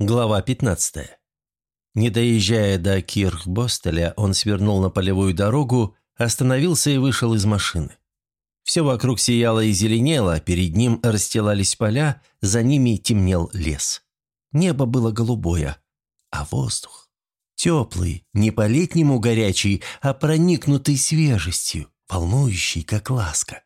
Глава 15. Не доезжая до Кирхбостеля, он свернул на полевую дорогу, остановился и вышел из машины. Все вокруг сияло и зеленело, перед ним расстилались поля, за ними темнел лес. Небо было голубое, а воздух теплый, не по-летнему горячий, а проникнутый свежестью, волнующий, как ласка.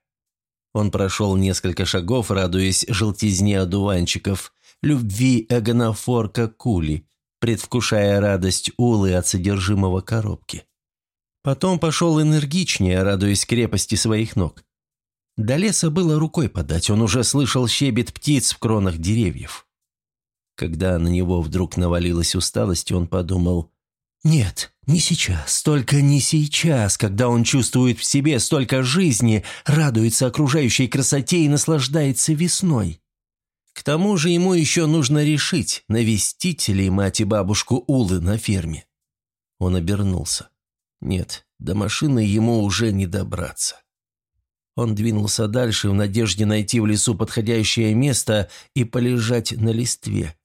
Он прошел несколько шагов, радуясь желтизне одуванчиков – любви Эгонофорка Кули, предвкушая радость Улы от содержимого коробки. Потом пошел энергичнее, радуясь крепости своих ног. До леса было рукой подать, он уже слышал щебет птиц в кронах деревьев. Когда на него вдруг навалилась усталость, он подумал, «Нет, не сейчас, только не сейчас, когда он чувствует в себе столько жизни, радуется окружающей красоте и наслаждается весной. К тому же ему еще нужно решить, навестить ли мать и бабушку Улы на ферме. Он обернулся. Нет, до машины ему уже не добраться. Он двинулся дальше в надежде найти в лесу подходящее место и полежать на листве.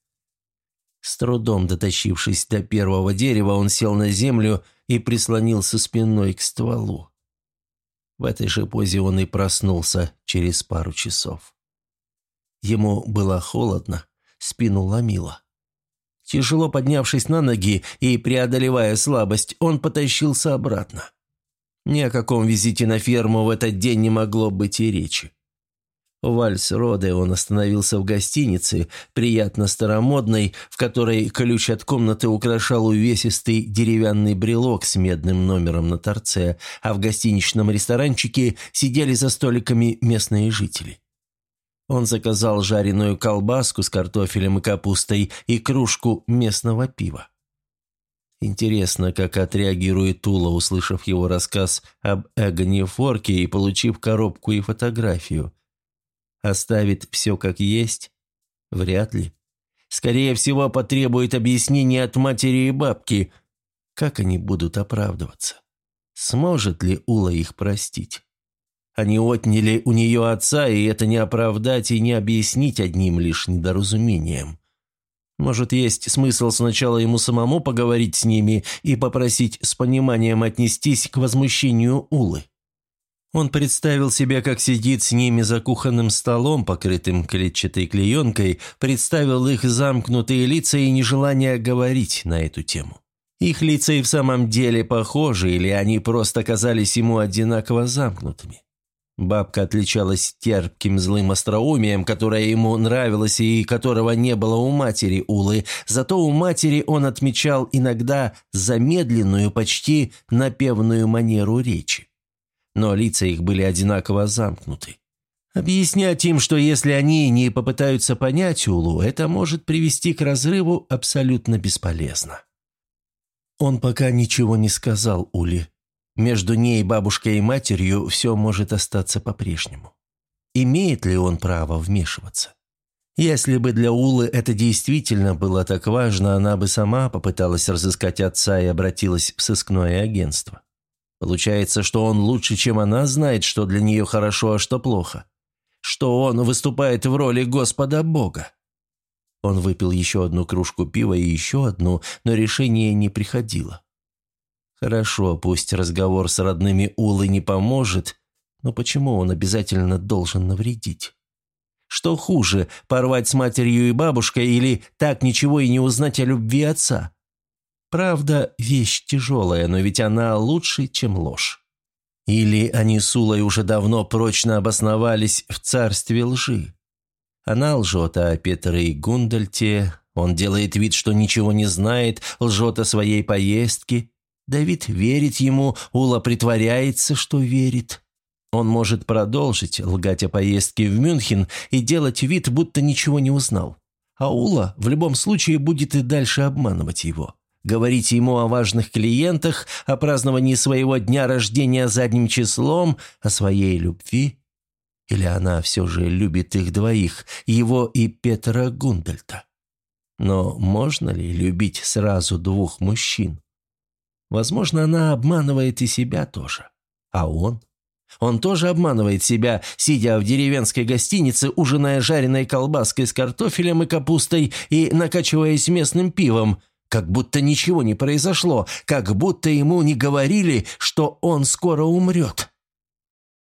С трудом дотащившись до первого дерева, он сел на землю и прислонился спиной к стволу. В этой же позе он и проснулся через пару часов. Ему было холодно, спину ломило. Тяжело поднявшись на ноги и преодолевая слабость, он потащился обратно. Ни о каком визите на ферму в этот день не могло быть и речи. В Вальс-Роде он остановился в гостинице, приятно старомодной, в которой ключ от комнаты украшал увесистый деревянный брелок с медным номером на торце, а в гостиничном ресторанчике сидели за столиками местные жители. Он заказал жареную колбаску с картофелем и капустой и кружку местного пива. Интересно, как отреагирует Тула, услышав его рассказ об Эгоне Форке и получив коробку и фотографию. Оставит все как есть? Вряд ли. Скорее всего, потребует объяснения от матери и бабки. Как они будут оправдываться? Сможет ли Ула их простить? Они отняли у нее отца, и это не оправдать и не объяснить одним лишь недоразумением. Может, есть смысл сначала ему самому поговорить с ними и попросить с пониманием отнестись к возмущению Улы. Он представил себя, как сидит с ними за кухонным столом, покрытым клетчатой клеенкой, представил их замкнутые лица и нежелание говорить на эту тему. Их лица и в самом деле похожи, или они просто казались ему одинаково замкнутыми. Бабка отличалась терпким злым остроумием, которое ему нравилось и которого не было у матери Улы, зато у матери он отмечал иногда замедленную, почти напевную манеру речи. Но лица их были одинаково замкнуты. Объяснять им, что если они не попытаются понять Улу, это может привести к разрыву абсолютно бесполезно. Он пока ничего не сказал Уле, между ней, бабушкой и матерью, все может остаться по-прежнему. Имеет ли он право вмешиваться? Если бы для Улы это действительно было так важно, она бы сама попыталась разыскать отца и обратилась в сыскное агентство. Получается, что он лучше, чем она, знает, что для нее хорошо, а что плохо. Что он выступает в роли Господа Бога. Он выпил еще одну кружку пива и еще одну, но решение не приходило. Хорошо, пусть разговор с родными Улы не поможет, но почему он обязательно должен навредить? Что хуже, порвать с матерью и бабушкой или так ничего и не узнать о любви отца? Правда, вещь тяжелая, но ведь она лучше, чем ложь. Или они с Улой уже давно прочно обосновались в царстве лжи? Она лжет о Петре и Гундальте, он делает вид, что ничего не знает, лжет о своей поездке, Давид верит ему, Ула притворяется, что верит. Он может продолжить лгать о поездке в Мюнхен и делать вид, будто ничего не узнал. А Ула в любом случае будет и дальше обманывать его. Говорить ему о важных клиентах, о праздновании своего дня рождения задним числом, о своей любви. Или она все же любит их двоих, его и Петра Гундальта? Но можно ли любить сразу двух мужчин? Возможно, она обманывает и себя тоже. А он? Он тоже обманывает себя, сидя в деревенской гостинице, ужиная жареной колбаской с картофелем и капустой и накачиваясь местным пивом, как будто ничего не произошло, как будто ему не говорили, что он скоро умрет.